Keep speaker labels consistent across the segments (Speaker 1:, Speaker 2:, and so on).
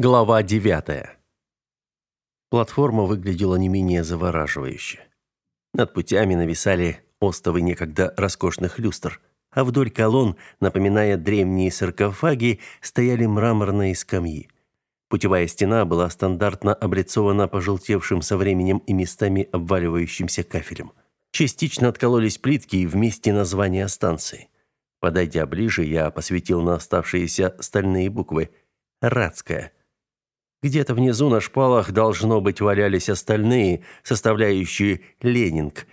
Speaker 1: Глава 9. Платформа выглядела не менее завораживающе. Над путями нависали остовы некогда роскошных люстр, а вдоль колонн, напоминая древние саркофаги, стояли мраморные скамьи. Путевая стена была стандартно облицована пожелтевшим со временем и местами обваливающимся кафелем. Частично откололись плитки и вместе названия станции. Подойдя ближе, я посветил на оставшиеся стальные буквы «Радская». Где-то внизу на шпалах должно быть валялись остальные, составляющие Ленинг.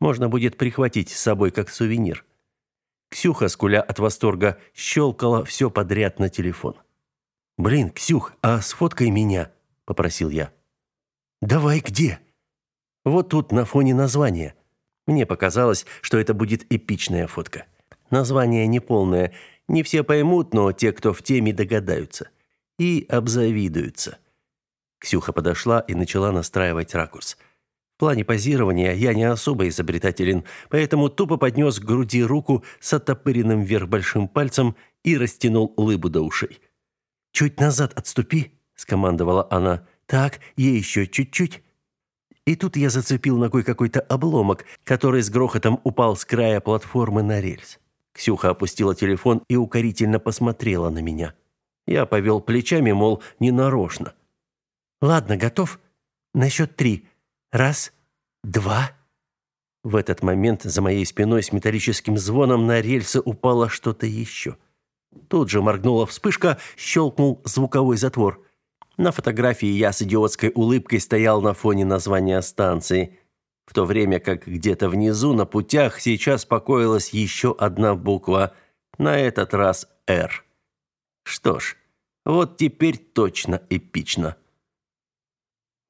Speaker 1: Можно будет прихватить с собой как сувенир. Ксюха, скуля от восторга, щелкала все подряд на телефон. «Блин, Ксюх, а сфоткай меня», — попросил я. «Давай где?» «Вот тут, на фоне названия». Мне показалось, что это будет эпичная фотка. Название неполное, не все поймут, но те, кто в теме, догадаются и обзавидуются. Ксюха подошла и начала настраивать ракурс. В плане позирования я не особо изобретателен, поэтому тупо поднес к груди руку с оттопыренным вверх большим пальцем и растянул лыбу до ушей. «Чуть назад отступи», — скомандовала она. «Так, ей еще чуть-чуть». И тут я зацепил ногой какой-то обломок, который с грохотом упал с края платформы на рельс. Ксюха опустила телефон и укорительно посмотрела на меня. Я повел плечами, мол, не нарочно. Ладно, готов? На счет три. Раз, два. В этот момент за моей спиной с металлическим звоном на рельсы упало что-то еще. Тут же моргнула вспышка, щелкнул звуковой затвор. На фотографии я с идиотской улыбкой стоял на фоне названия станции, в то время как где-то внизу на путях сейчас покоилась еще одна буква, на этот раз «Р». Что ж, вот теперь точно эпично.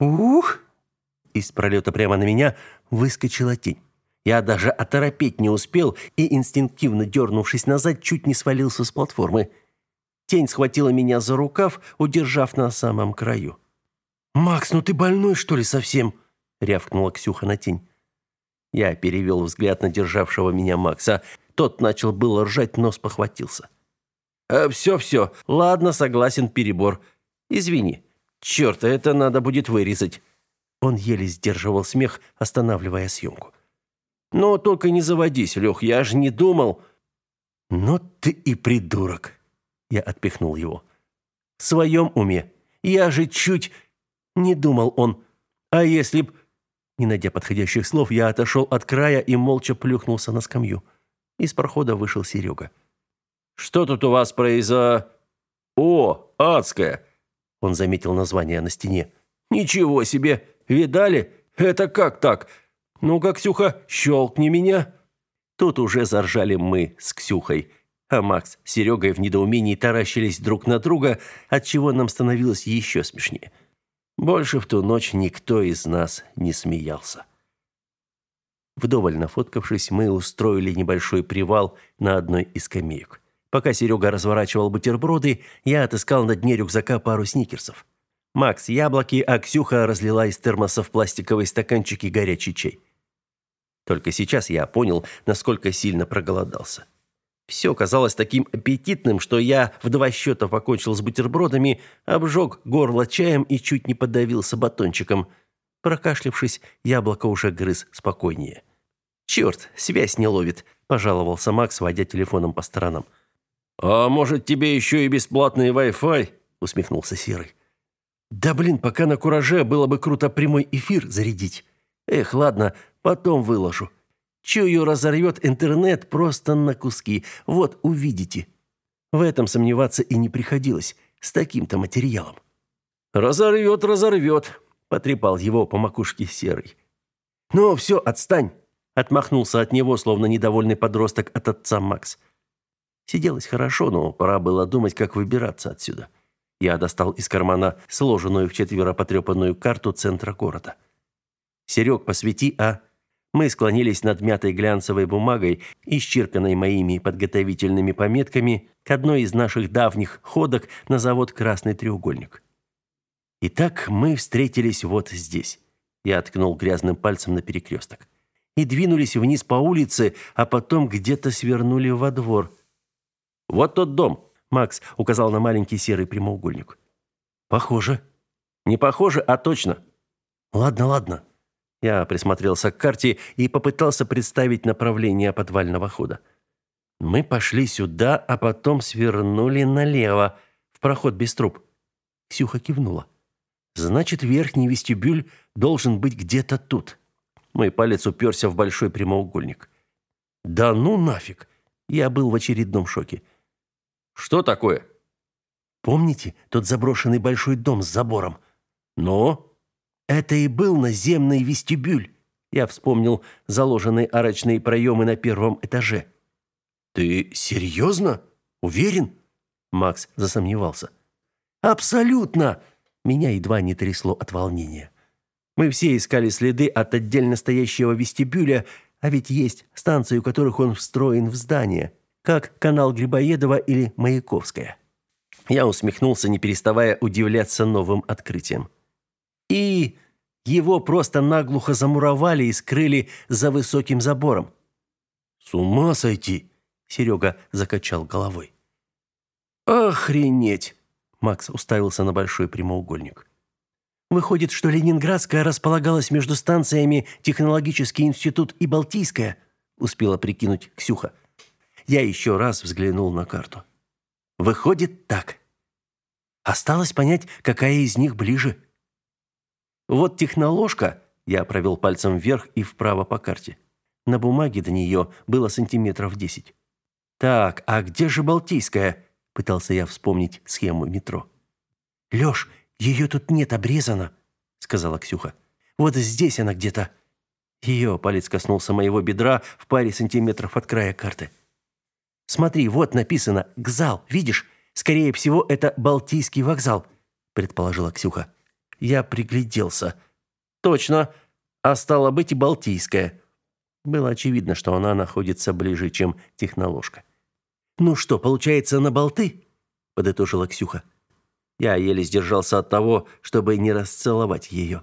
Speaker 1: Ух! Из пролета прямо на меня выскочила тень. Я даже оторопеть не успел и, инстинктивно дернувшись назад, чуть не свалился с платформы. Тень схватила меня за рукав, удержав на самом краю. «Макс, ну ты больной, что ли, совсем?» — рявкнула Ксюха на тень. Я перевел взгляд на державшего меня Макса. Тот начал было ржать, но спохватился. Э, все, все. Ладно, согласен, перебор. Извини. Черт, это надо будет вырезать. Он еле сдерживал смех, останавливая съемку. Но только не заводись, Лех, я же не думал. Ну ты и придурок. Я отпихнул его. В своем уме. Я же чуть не думал он. А если б не найдя подходящих слов, я отошел от края и молча плюхнулся на скамью. Из прохода вышел Серега. Что тут у вас произо... О, адская. Он заметил название на стене. Ничего себе. Видали? Это как так? Ну-ка, Ксюха, щелкни меня. Тут уже заржали мы с Ксюхой. А Макс с Серегой в недоумении таращились друг на друга, от чего нам становилось еще смешнее. Больше в ту ночь никто из нас не смеялся. Вдоволь нафоткавшись, мы устроили небольшой привал на одной из скамеек. Пока Серега разворачивал бутерброды, я отыскал на дне рюкзака пару сникерсов. Макс яблоки, а Ксюха разлила из термоса в пластиковые стаканчики горячий чай. Только сейчас я понял, насколько сильно проголодался. Все казалось таким аппетитным, что я в два счета покончил с бутербродами, обжег горло чаем и чуть не подавился батончиком. Прокашлявшись, яблоко уже грыз спокойнее. «Черт, связь не ловит», – пожаловался Макс, водя телефоном по сторонам. «А может, тебе еще и бесплатный Wi-Fi?» – усмехнулся Серый. «Да блин, пока на кураже было бы круто прямой эфир зарядить. Эх, ладно, потом выложу. Чую, разорвет интернет просто на куски. Вот, увидите». В этом сомневаться и не приходилось, с таким-то материалом. «Разорвет, разорвет», – потрепал его по макушке Серый. «Ну, все, отстань», – отмахнулся от него, словно недовольный подросток от отца Макс. «Макс». Сиделось хорошо, но пора было думать, как выбираться отсюда. Я достал из кармана сложенную в четверо потрепанную карту центра города. «Серег, посвети, а...» Мы склонились над мятой глянцевой бумагой, исчерканной моими подготовительными пометками к одной из наших давних ходок на завод «Красный треугольник». Итак, мы встретились вот здесь. Я ткнул грязным пальцем на перекресток. И двинулись вниз по улице, а потом где-то свернули во двор – вот тот дом, Макс указал на маленький серый прямоугольник. Похоже. Не похоже, а точно. Ладно, ладно. Я присмотрелся к карте и попытался представить направление подвального хода. Мы пошли сюда, а потом свернули налево, в проход без труб. Ксюха кивнула. Значит, верхний вестибюль должен быть где-то тут. Мой палец уперся в большой прямоугольник. Да ну нафиг. Я был в очередном шоке. Что такое? Помните тот заброшенный большой дом с забором? Но это и был наземный вестибюль. Я вспомнил заложенные арочные проемы на первом этаже. Ты серьезно? Уверен? Макс засомневался. Абсолютно. Меня едва не трясло от волнения. Мы все искали следы от отдельно стоящего вестибюля, а ведь есть станции, у которых он встроен в здание, как канал Грибоедова или Маяковская. Я усмехнулся, не переставая удивляться новым открытиям. И его просто наглухо замуровали и скрыли за высоким забором. С ума сойти, Серега закачал головой. Охренеть, Макс уставился на большой прямоугольник. Выходит, что Ленинградская располагалась между станциями Технологический институт и Балтийская, успела прикинуть Ксюха. Я еще раз взглянул на карту. Выходит так. Осталось понять, какая из них ближе. Вот техноложка, я провел пальцем вверх и вправо по карте. На бумаге до нее было сантиметров десять. Так, а где же Балтийская? Пытался я вспомнить схему метро. Лёш, ее тут нет, обрезано, сказала Ксюха. Вот здесь она где-то. Ее палец коснулся моего бедра в паре сантиметров от края карты. Смотри, вот написано «Гзал», видишь? Скорее всего, это Балтийский вокзал, предположила Ксюха. Я пригляделся. Точно, а стало быть и Балтийская. Было очевидно, что она находится ближе, чем техноложка. Ну что, получается, на болты? подытожила Ксюха. Я еле сдержался от того, чтобы не расцеловать ее.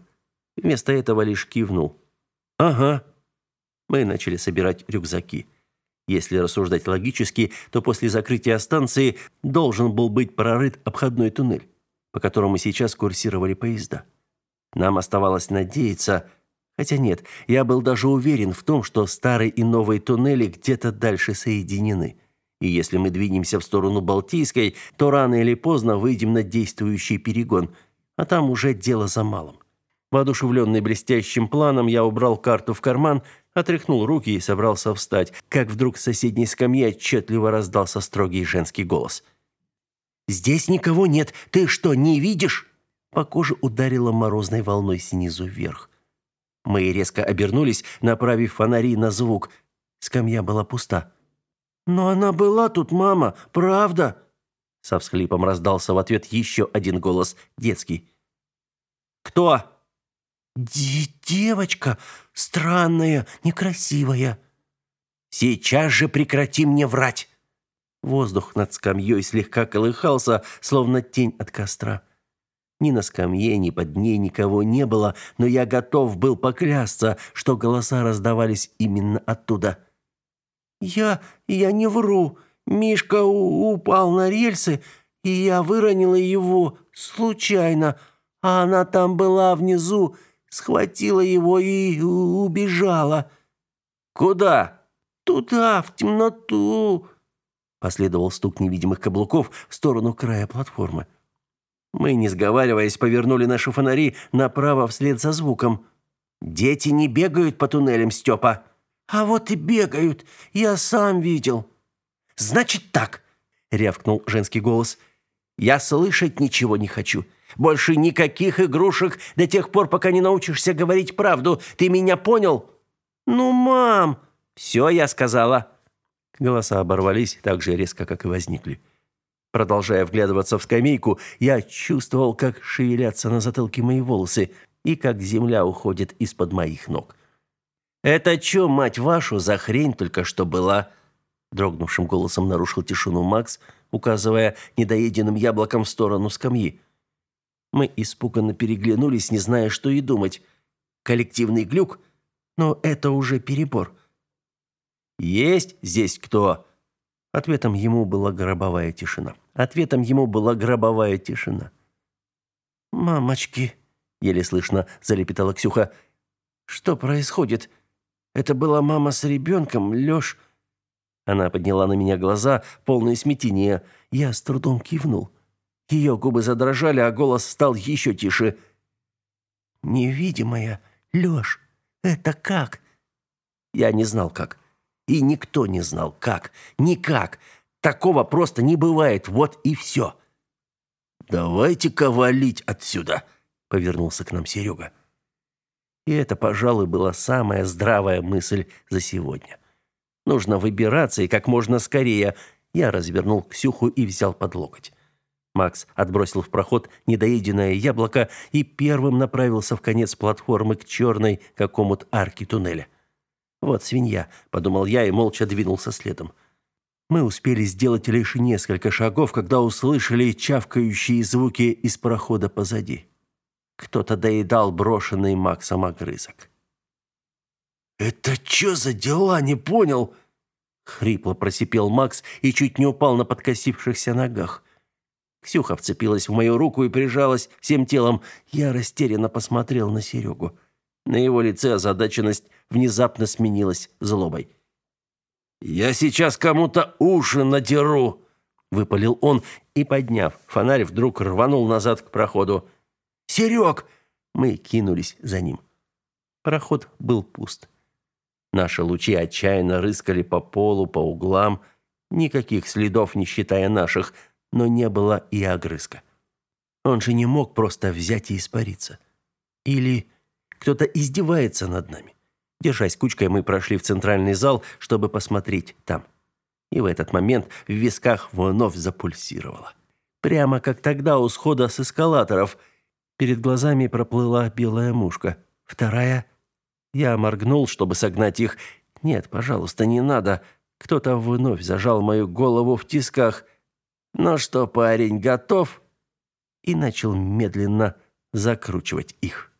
Speaker 1: Вместо этого лишь кивнул. Ага. Мы начали собирать рюкзаки. Если рассуждать логически, то после закрытия станции должен был быть прорыт обходной туннель, по которому сейчас курсировали поезда. Нам оставалось надеяться, хотя нет, я был даже уверен в том, что старый и новый туннели где-то дальше соединены. И если мы двинемся в сторону Балтийской, то рано или поздно выйдем на действующий перегон, а там уже дело за малым. Воодушевленный блестящим планом, я убрал карту в карман, отряхнул руки и собрался встать, как вдруг с соседней скамьи отчетливо раздался строгий женский голос. «Здесь никого нет. Ты что, не видишь?» По коже ударило морозной волной снизу вверх. Мы резко обернулись, направив фонари на звук. Скамья была пуста. «Но она была тут, мама, правда?» Со всхлипом раздался в ответ еще один голос, детский. «Кто?» «Девочка, странная, некрасивая». «Сейчас же прекрати мне врать!» Воздух над скамьей слегка колыхался, словно тень от костра. Ни на скамье, ни под ней никого не было, но я готов был поклясться, что голоса раздавались именно оттуда. «Я... я не вру. Мишка упал на рельсы, и я выронила его случайно, а она там была внизу, схватила его и убежала». «Куда?» «Туда, в темноту». Последовал стук невидимых каблуков в сторону края платформы. Мы, не сговариваясь, повернули наши фонари направо вслед за звуком. «Дети не бегают по туннелям, Степа!» А вот и бегают. Я сам видел. Значит так, рявкнул женский голос. Я слышать ничего не хочу. Больше никаких игрушек до тех пор, пока не научишься говорить правду. Ты меня понял? Ну, мам, все я сказала. Голоса оборвались так же резко, как и возникли. Продолжая вглядываться в скамейку, я чувствовал, как шевелятся на затылке мои волосы и как земля уходит из-под моих ног. «Это что, мать вашу, за хрень только что была?» Дрогнувшим голосом нарушил тишину Макс, указывая недоеденным яблоком в сторону скамьи. Мы испуганно переглянулись, не зная, что и думать. Коллективный глюк? Но это уже перебор. «Есть здесь кто?» Ответом ему была гробовая тишина. Ответом ему была гробовая тишина. «Мамочки!» — еле слышно залепетала Ксюха. «Что происходит? Это была мама с ребенком, Лёш?» Она подняла на меня глаза, полные смятения. Я с трудом кивнул. Ее губы задрожали, а голос стал еще тише. «Невидимая, Лёш, это как?» Я не знал, как. И никто не знал, как. Никак. Такого просто не бывает. Вот и все. «Давайте-ка валить отсюда», — повернулся к нам Серега. И это, пожалуй, была самая здравая мысль за сегодня. Нужно выбираться и как можно скорее. Я развернул Ксюху и взял под локоть. Макс отбросил в проход недоеденное яблоко и первым направился в конец платформы к черной какому-то арке туннеля. «Вот свинья», — подумал я и молча двинулся следом. Мы успели сделать лишь несколько шагов, когда услышали чавкающие звуки из прохода позади. Кто-то доедал брошенный Максом огрызок. «Это что за дела, не понял?» Хрипло просипел Макс и чуть не упал на подкосившихся ногах. Ксюха вцепилась в мою руку и прижалась всем телом. Я растерянно посмотрел на Серегу. На его лице озадаченность внезапно сменилась злобой. «Я сейчас кому-то уши надеру!» — выпалил он и, подняв фонарь, вдруг рванул назад к проходу. «Серег!» — мы кинулись за ним. Проход был пуст. Наши лучи отчаянно рыскали по полу, по углам. Никаких следов, не считая наших, но не было и огрызка. Он же не мог просто взять и испариться. Или кто-то издевается над нами. Держась кучкой, мы прошли в центральный зал, чтобы посмотреть там. И в этот момент в висках вновь запульсировало. Прямо как тогда у схода с эскалаторов. Перед глазами проплыла белая мушка. Вторая. Я моргнул, чтобы согнать их. Нет, пожалуйста, не надо. Кто-то вновь зажал мою голову в тисках. «Ну что, парень, готов?» И начал медленно закручивать их.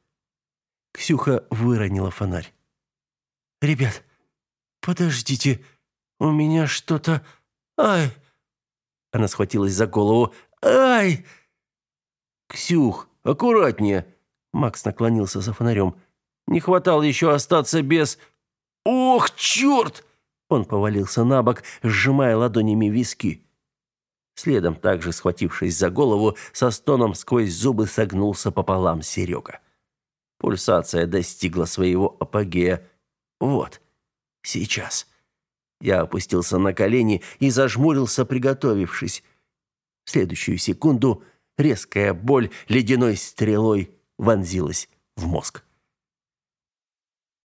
Speaker 1: Ксюха выронила фонарь. «Ребят, подождите, у меня что-то... Ай!» Она схватилась за голову. «Ай!» «Ксюх, аккуратнее!» Макс наклонился за фонарем. «Не хватало еще остаться без...» «Ох, черт!» Он повалился на бок, сжимая ладонями виски. Следом, также схватившись за голову, со стоном сквозь зубы согнулся пополам Серега. Пульсация достигла своего апогея. Вот. Сейчас. Я опустился на колени и зажмурился, приготовившись. В следующую секунду резкая боль ледяной стрелой вонзилась в мозг.